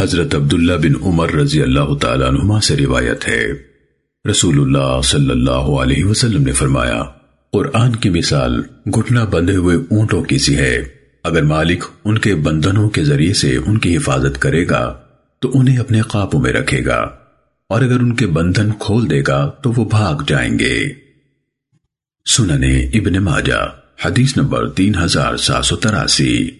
حضرت عبداللہ بن عمر رضی اللہ تعالیٰ عنہما سے روایت ہے۔ رسول اللہ صلی اللہ علیہ وسلم نے فرمایا، قرآن کی مثال گھٹنا بندھے ہوئے اونٹوں کی سی ہے۔ اگر مالک ان کے بندھنوں کے ذریعے سے ان کی حفاظت کرے گا، تو انہیں اپنے قابو میں رکھے گا۔ اور اگر ان کے بندھن کھول دے گا، تو وہ بھاگ جائیں گے۔ سننے ابن ماجہ، حدیث نمبر تین ہزار سات سو تراسی۔